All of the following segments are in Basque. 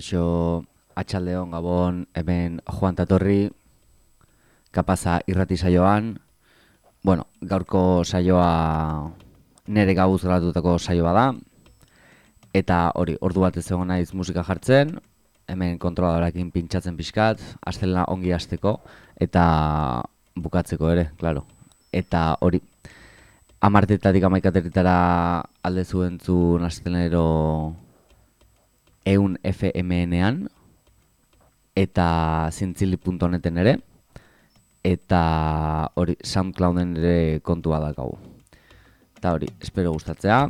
Apakaixo atxaldeon gabon hemen Juan Tatorri kapaza irrati saioan. Bueno, gaurko saioa nere gabuz gratutako saioa da. Eta hori, ordu bat ez egon naiz musika jartzen, hemen kontroladorekin pintxatzen pixkat, astelena ongi hasteko eta bukatzeko ere, claro. Eta hori, amartetatik amaikateritara alde zuen zu nastenero eun FMN-ean eta zintzili.neten ere eta hori SoundClouden ere kontua da gau. Eta hori, espero gustatzea.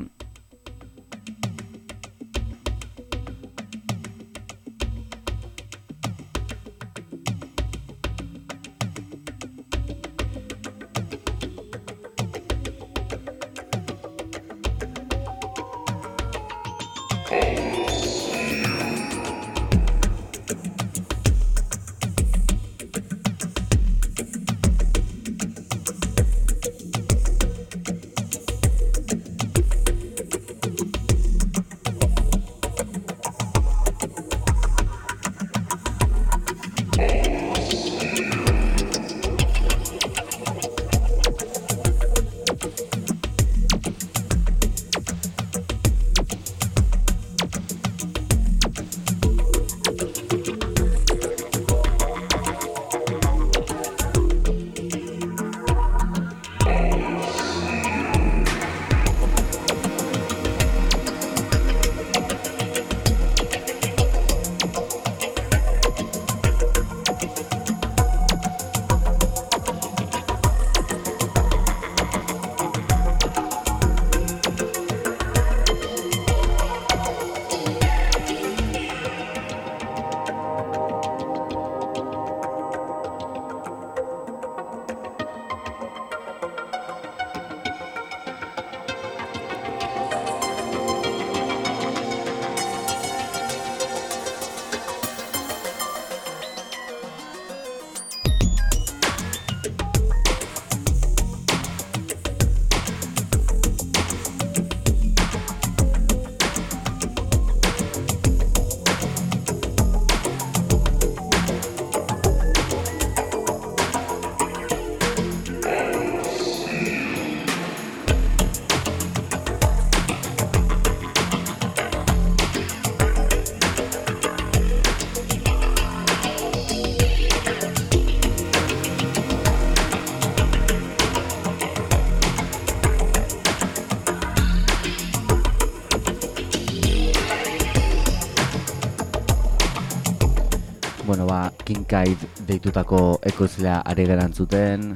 Kite deitutako ekoizlea are garantzuten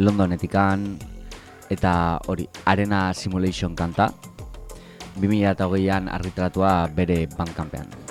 Londonetikan eta hori Arena Simulation kanta 2008an argitratua bere bankanpean.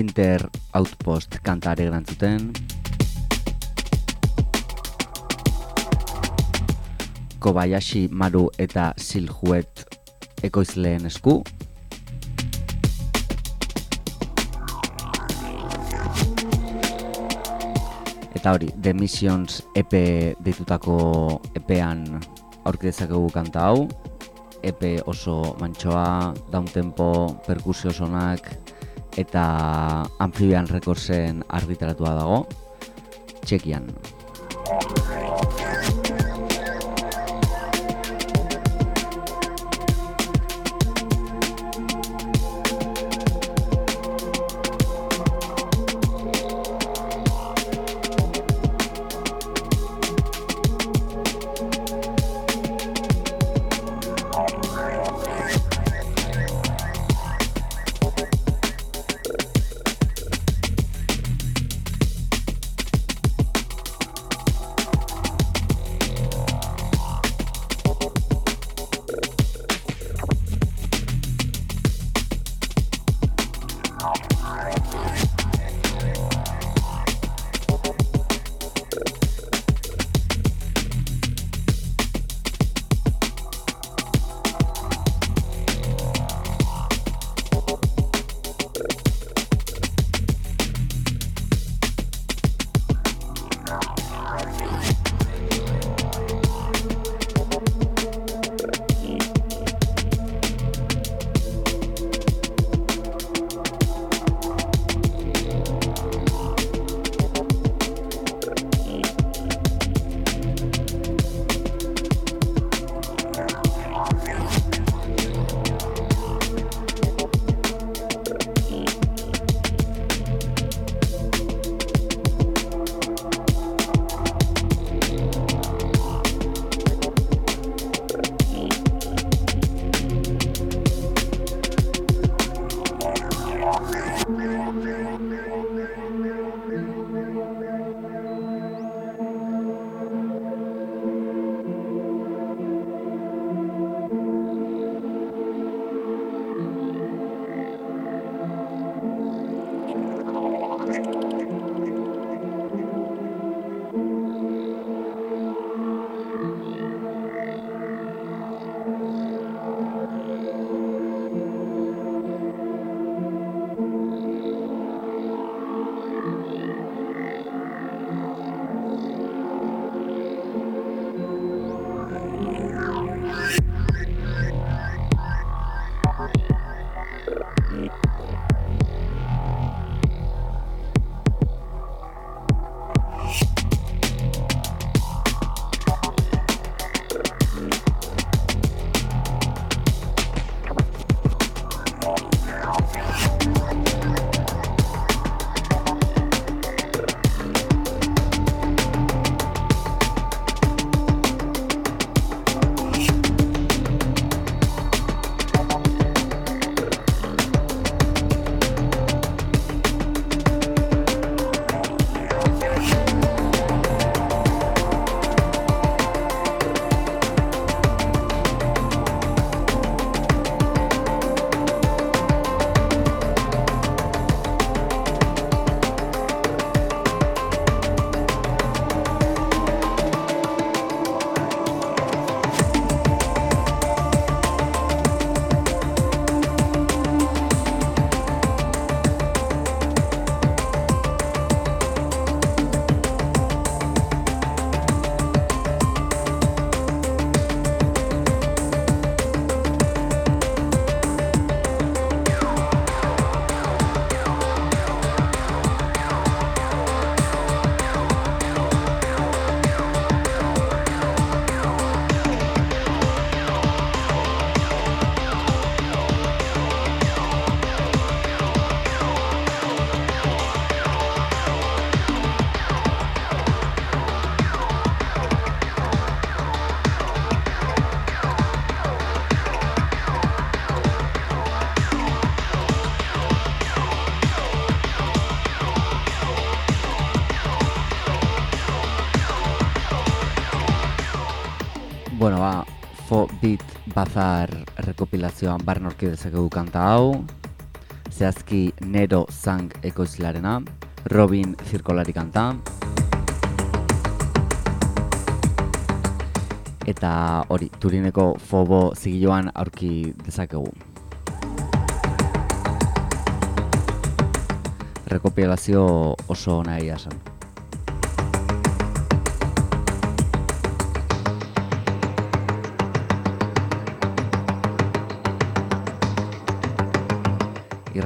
Winter Outpost kantare grantzuten. Kobayashi Maru eta Silhuet ekoizleen esku. Eta hori, The Missions EP ditutako EPean aurkidezakegu kanta hau. EP oso mantxoa, downtempo, perkusio sonak eta Amphibian Recordsen argitaratua dago. Txekian. Bazar rekopilazioan barren orki dezakegu kanta hau. zehazki Nero Zang ekoizlarena, Robin Zirkolari kanta, eta hori, Turineko Fobo zigiloan aurki dezakegu. Rekopialazio oso nahi asan.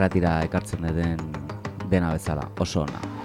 Irratira ekartzen den dena bezala, oso ona.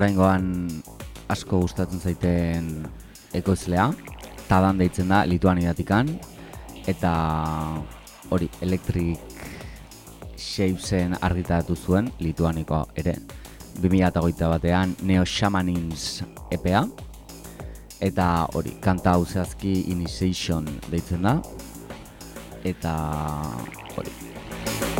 Oraingoan asko gustatzen zaiten ekoizlea, tadan deitzen da Lituaniatikan eta hori Electric Shapesen argitaratu zuen Lituanikoa ere. 2008 batean Neo Shamanins EPA eta hori kanta hau zehazki Initiation deitzen da. Eta hori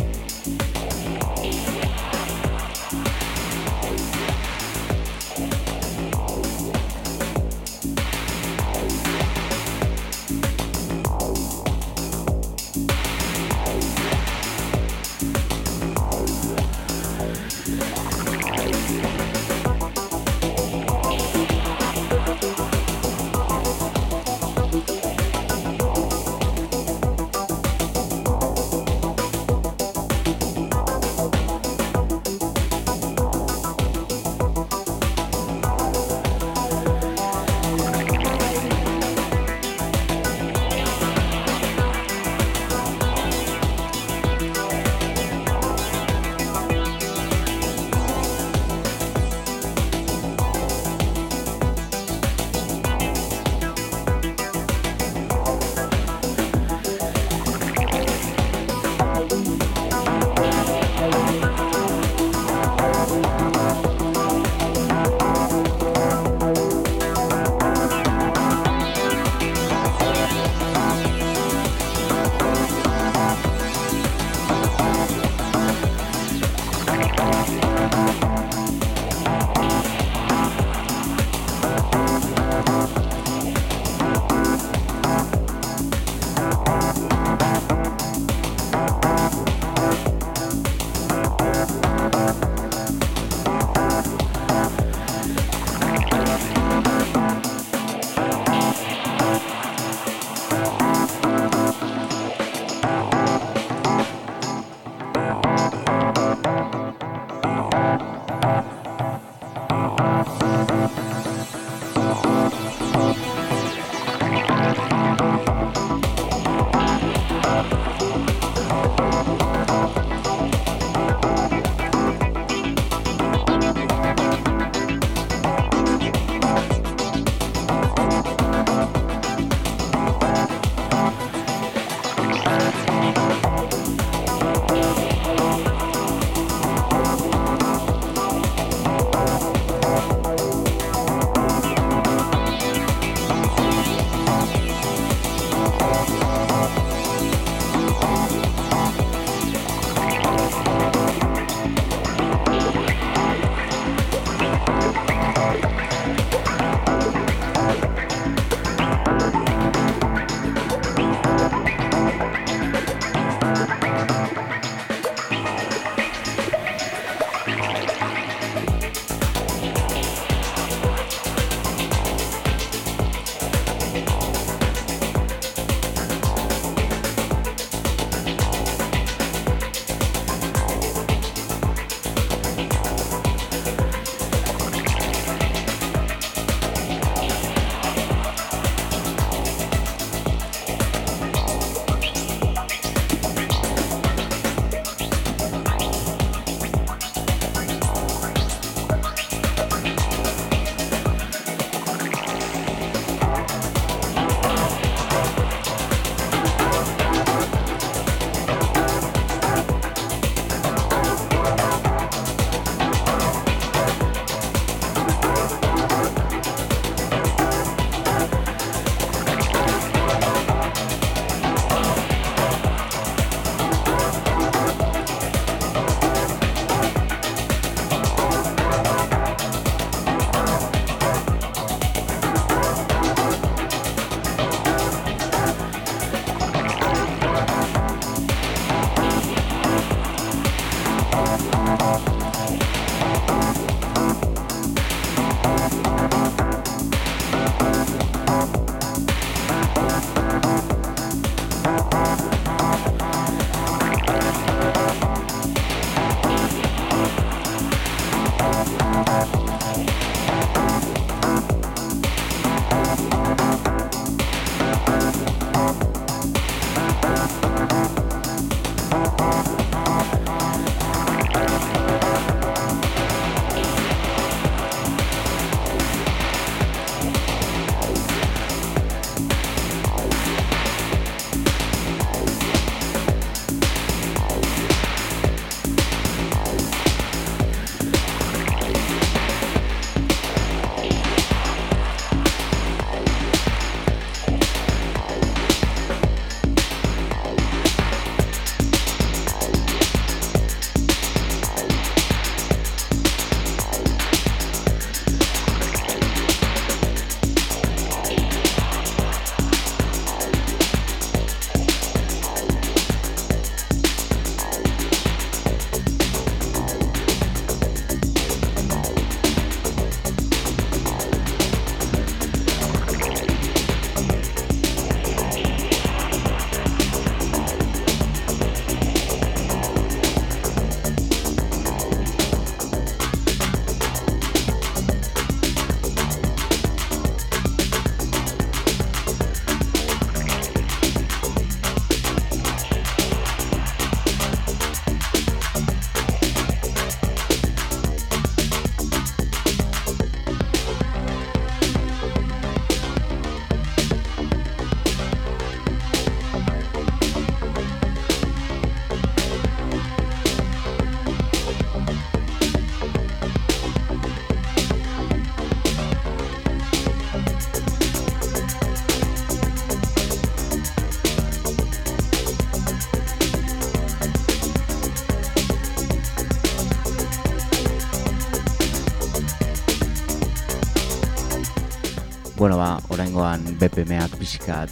BPM-ak pixkat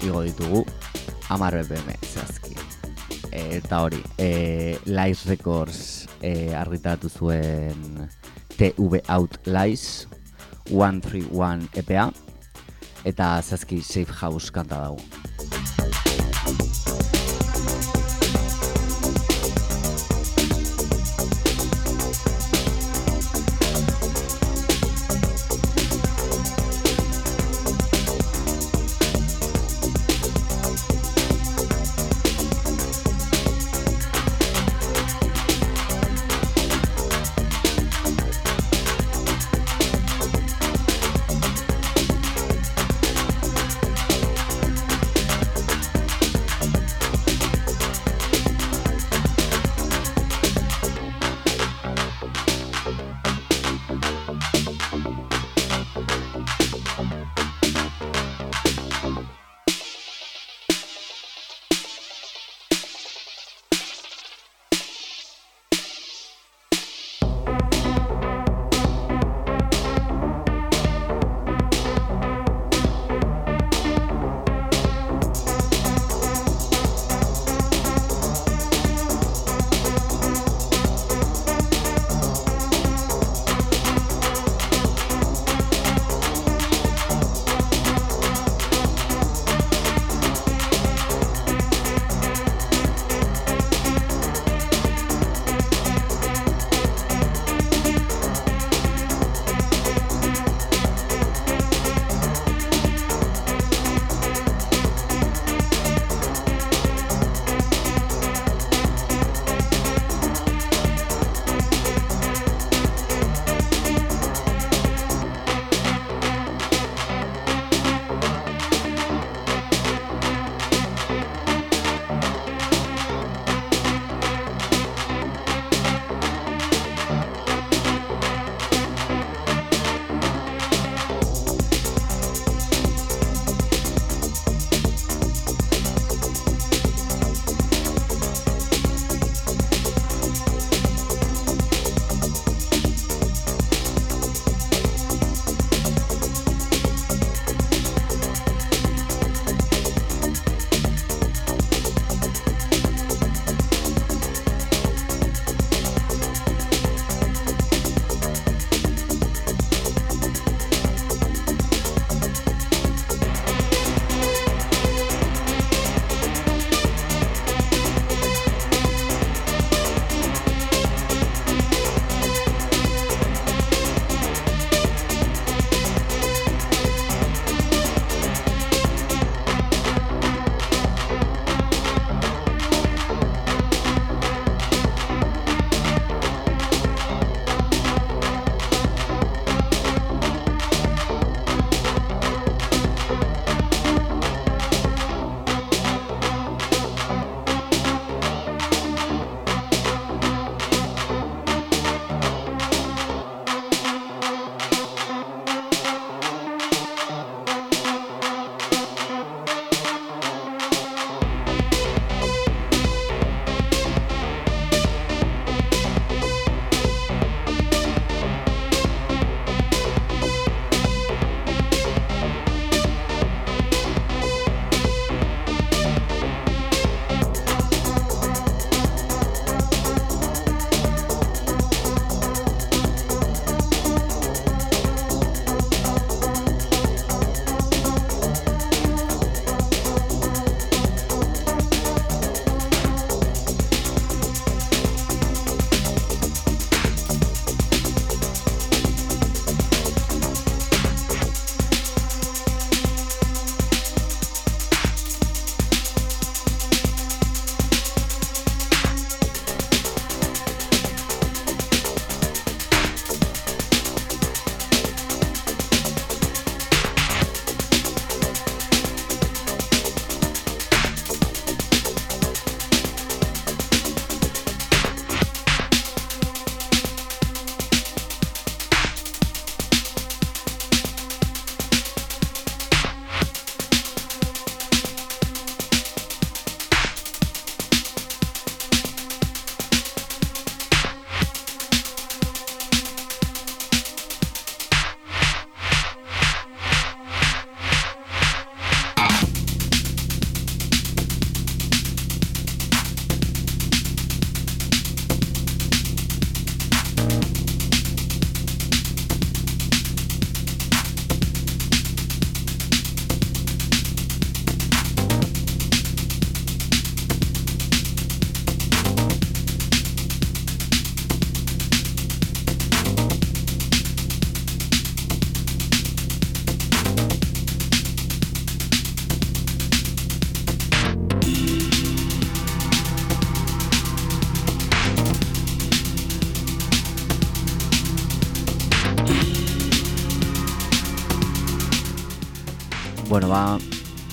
igo ditugu. Amar BPM, zehazki. Eta hori, e, Lice Records e, argitaratu zuen TV Out Lice 131 EPA eta zehazki Safe House kanta dago.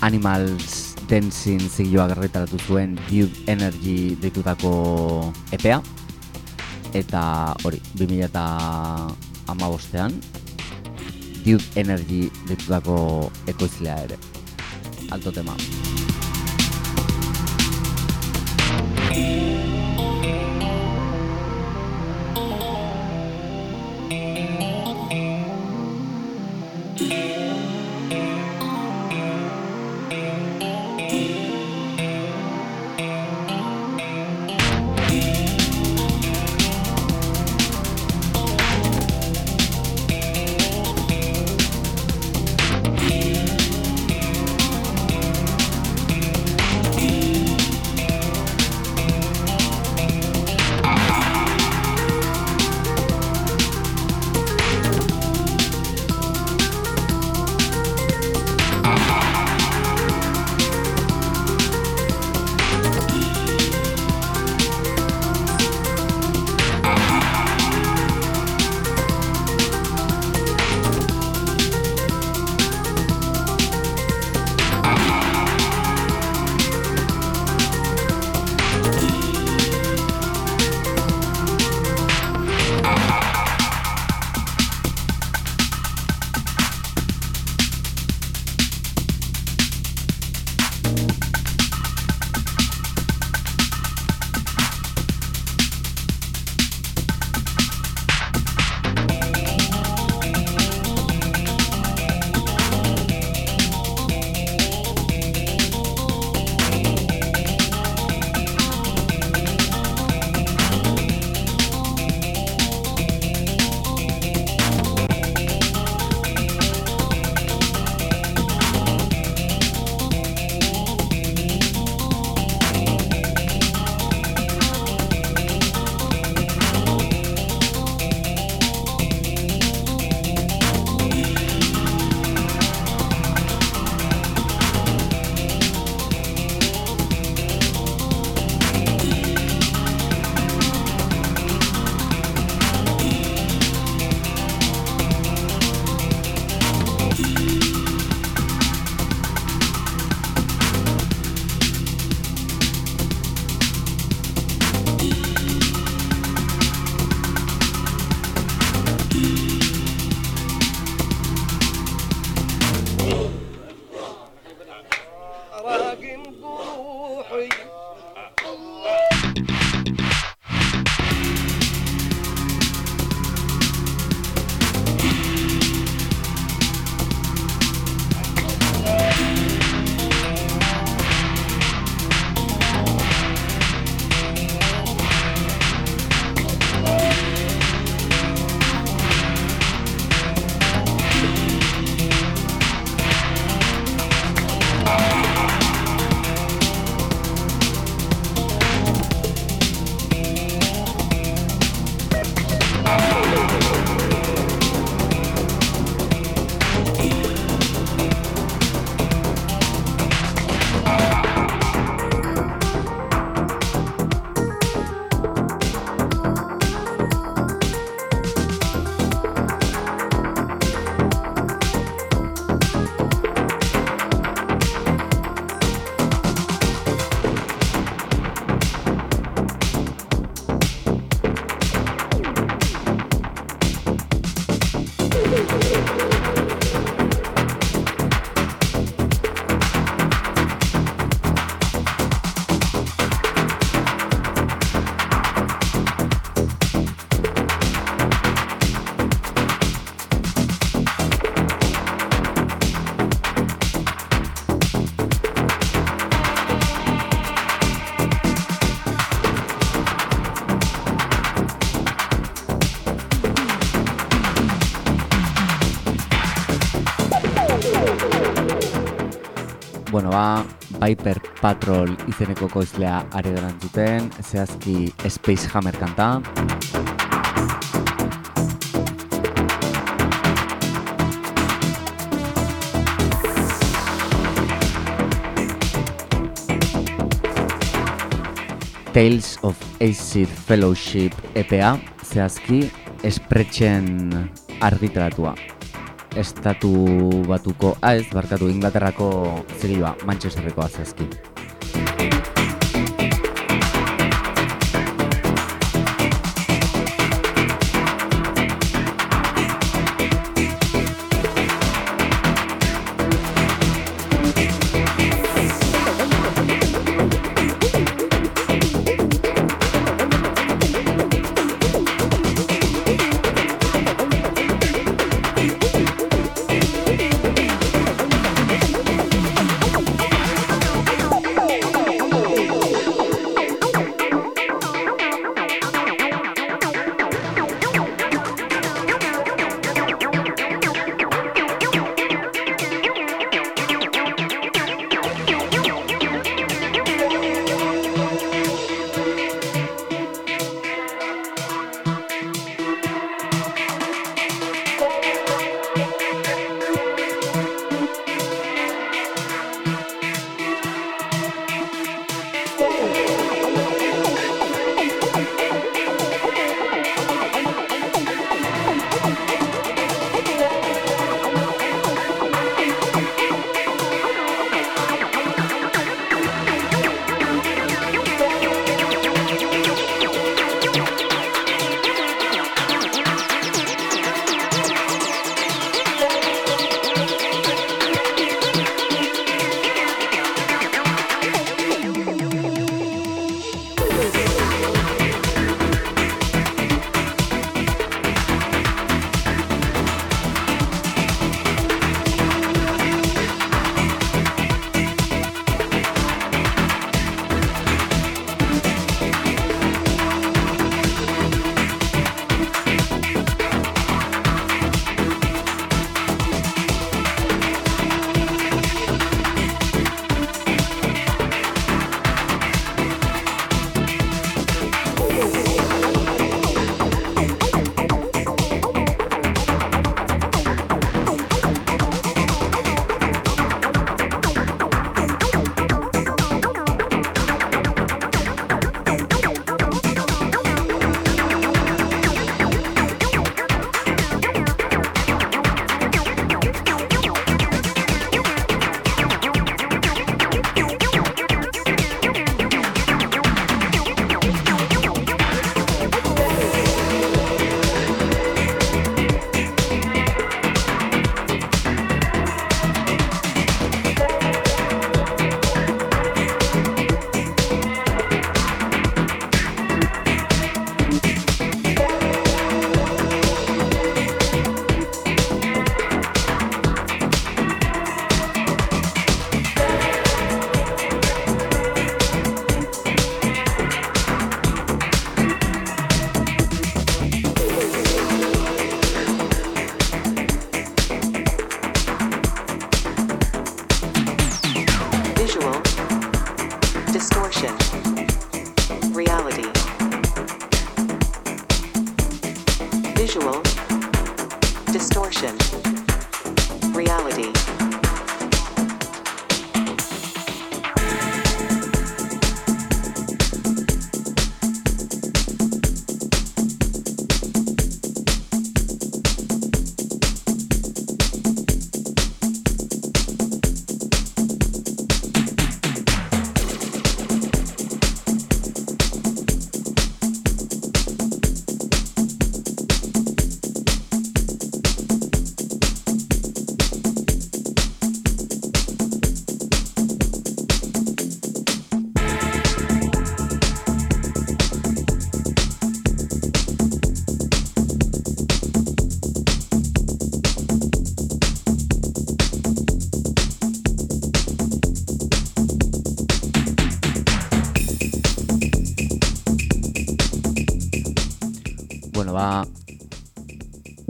Animals Dancing zigioa garritaratu zuen Duke Energy ditutako EPEA. Eta hori, 2000 eta amabostean Duke Energy ditutako ekoizlea ere. Alto tema ba, Viper Patrol izeneko koizlea are duten, zehazki Space Hammer kanta. Tales of Acid Fellowship EPA, zehazki espretxen argitaratua. Estatu batuko, ah ez, barkatu, Inglaterrako zirioa, Manchesterreko azazki.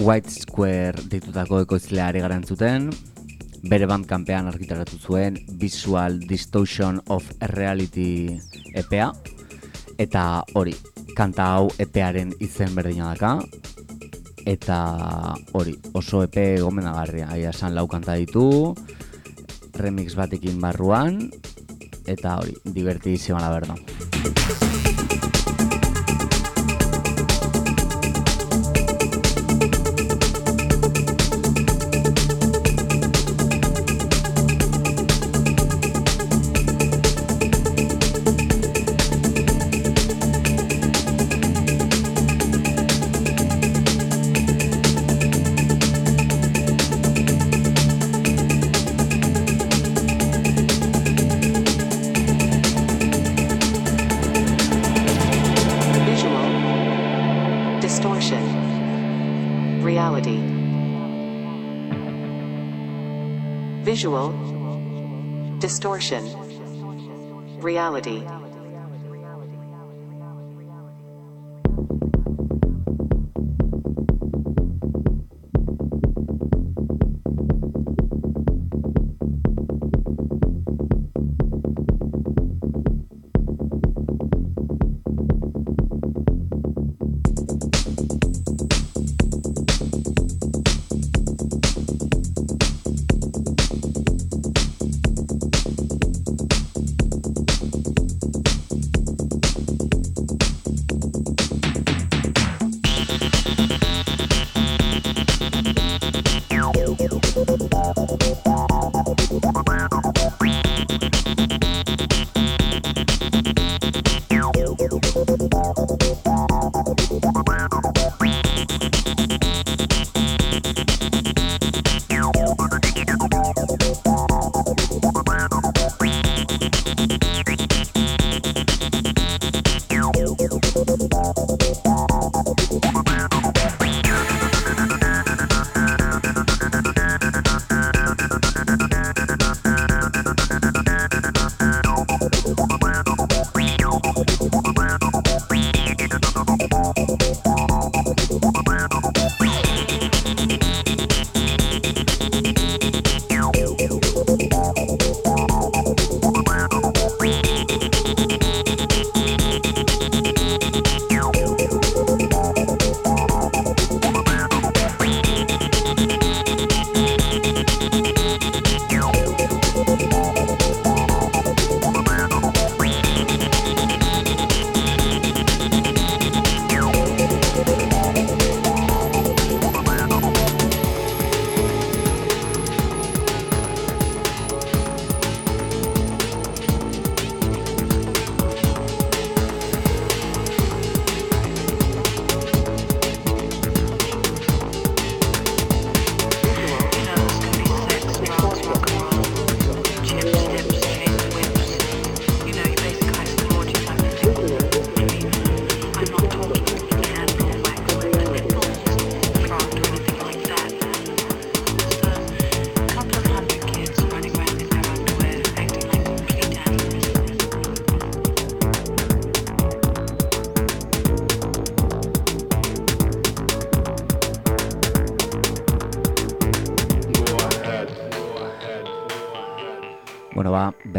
White Square ditutako ekoizleari garantzuten, bere bandkampean argitaratu zuen Visual Distortion of Reality EPA, eta hori, kanta hau EPEaren izen berdina daka, eta hori, oso EP gomenagarria, aia esan lau kanta ditu, remix batekin barruan, eta hori, divertidizioan la berda. Reality.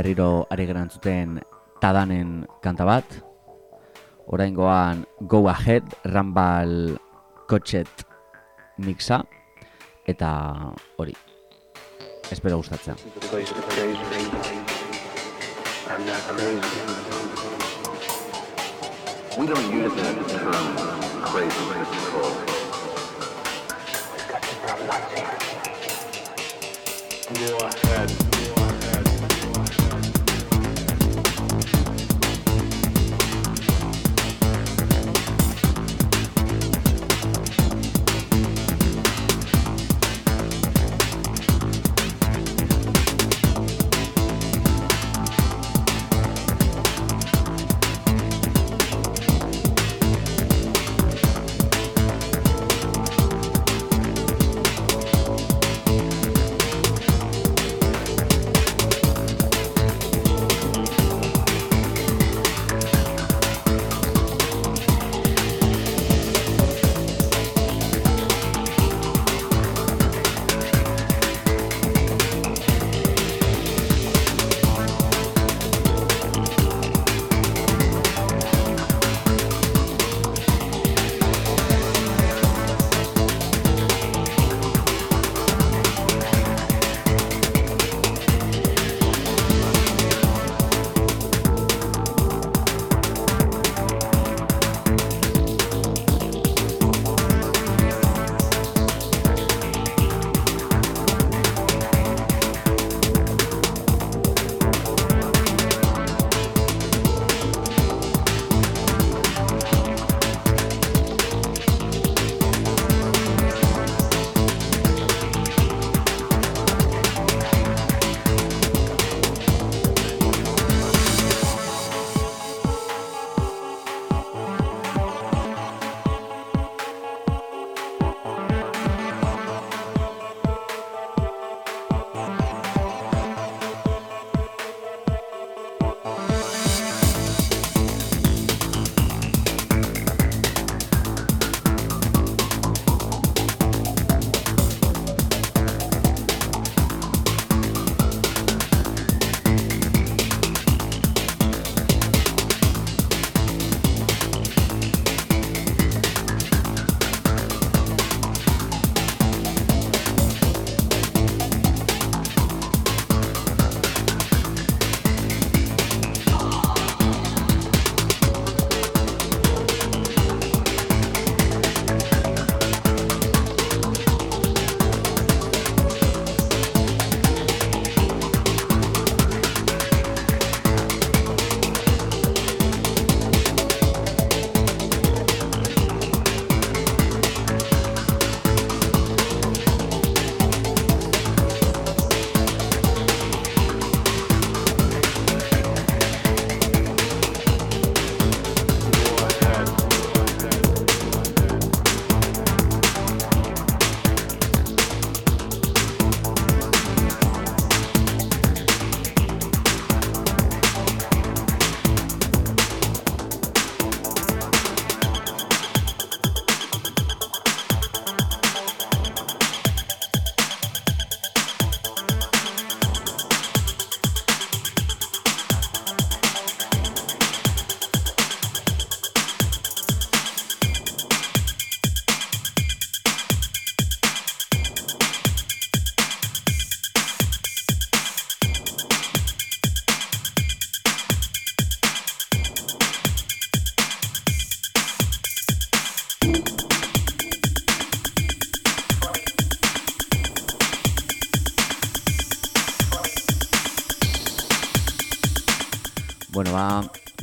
Berriro ari gerantzuten tadanen kanta bat. Oraingoan Go Ahead, Rambal Kotxet mixa eta hori. Espero gustatzea. We don't use the term crazy Go ahead.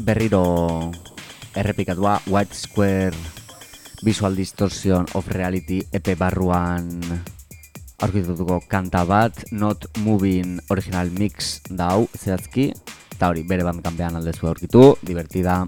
berriro errepikatua White Square Visual Distortion of Reality epe barruan aurkitutuko kanta bat, Not Moving Original Mix da hau, zehatzki, eta hori bere bandkampean aldezu aurkitu, divertida,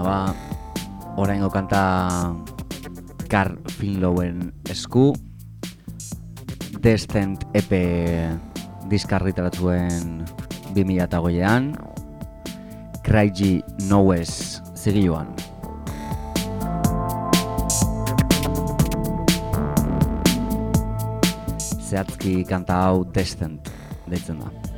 Bueno, ba, oraingo kanta Carl Finlowen esku Descent EP diskarritaratzuen 2008an Crygy Nowes zigiluan. Zehatzki kanta hau Descent deitzen da.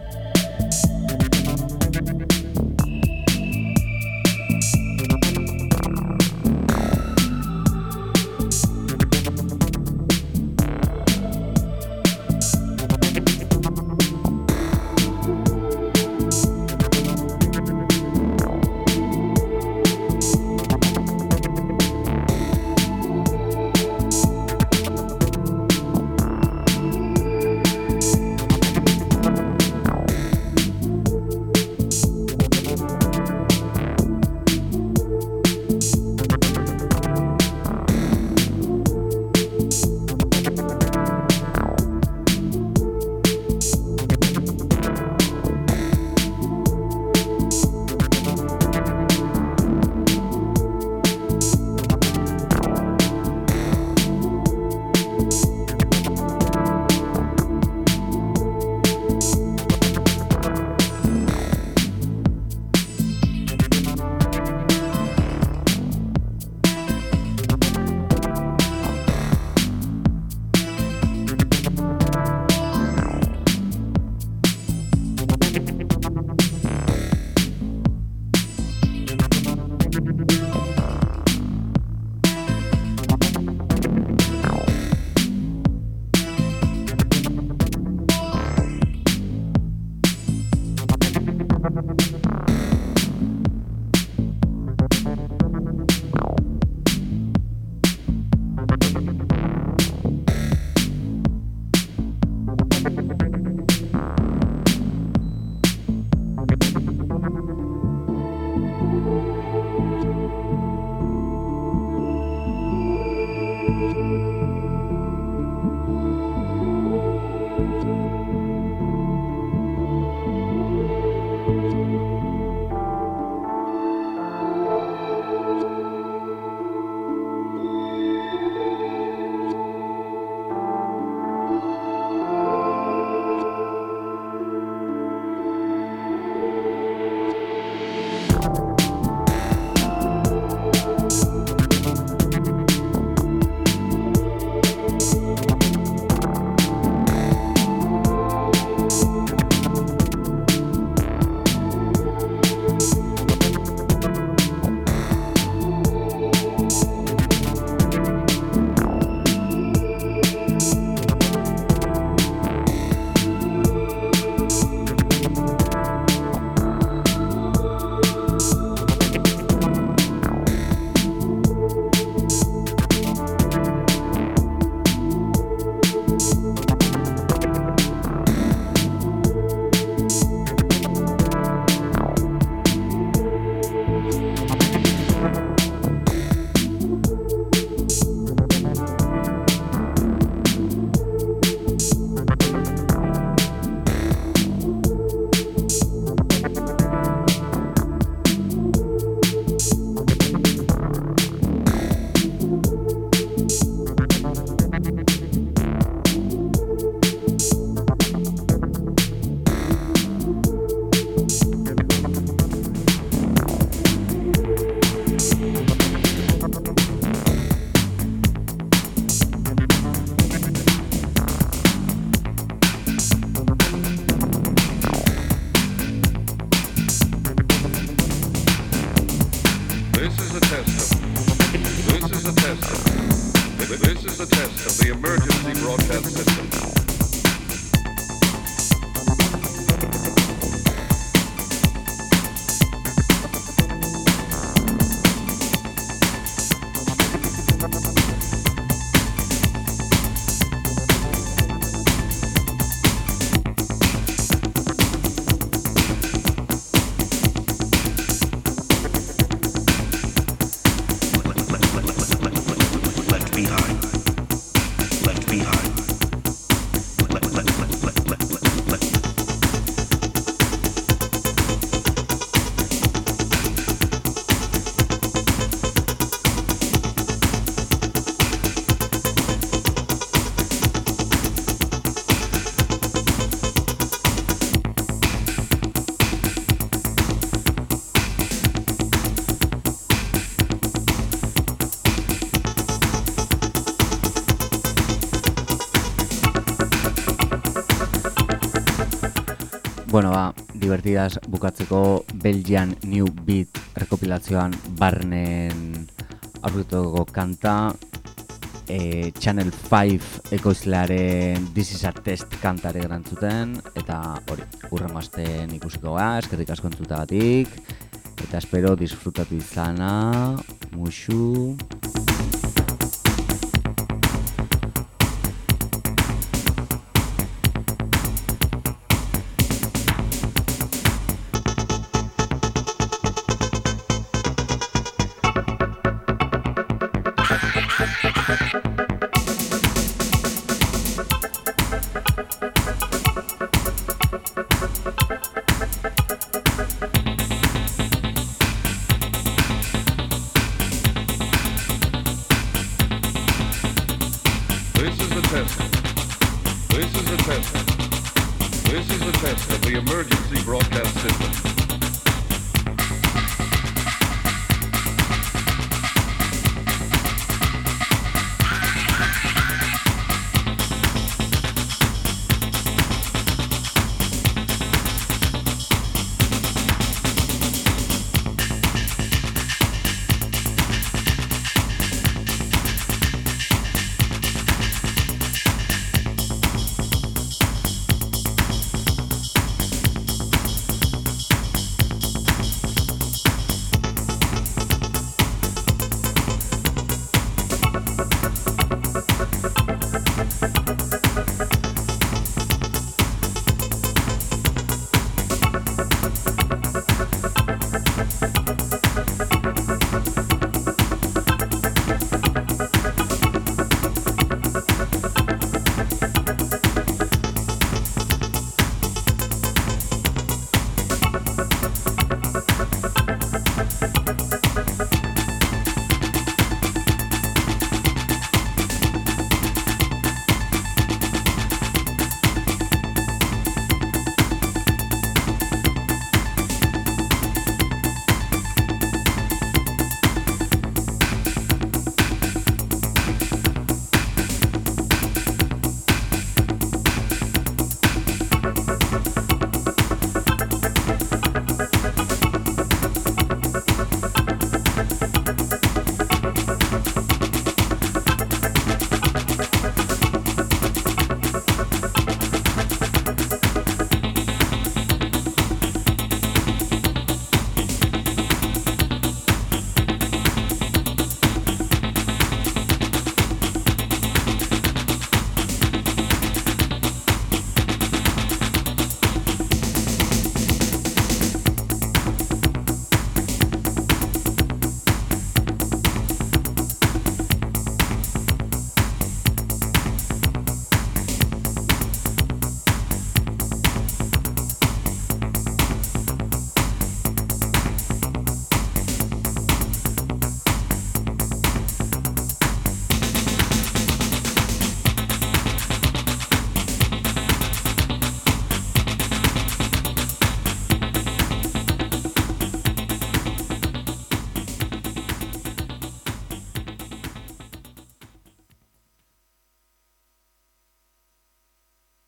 Bueno, ba, divertidas bukatzeko Belgian New Beat rekopilazioan barnen aurkituko kanta e, Channel 5 ekoizlearen This is a Test kantare erantzuten eta hori, urrengo astean ikusiko ga, eskerrik asko entzutagatik eta espero disfrutatu izana musu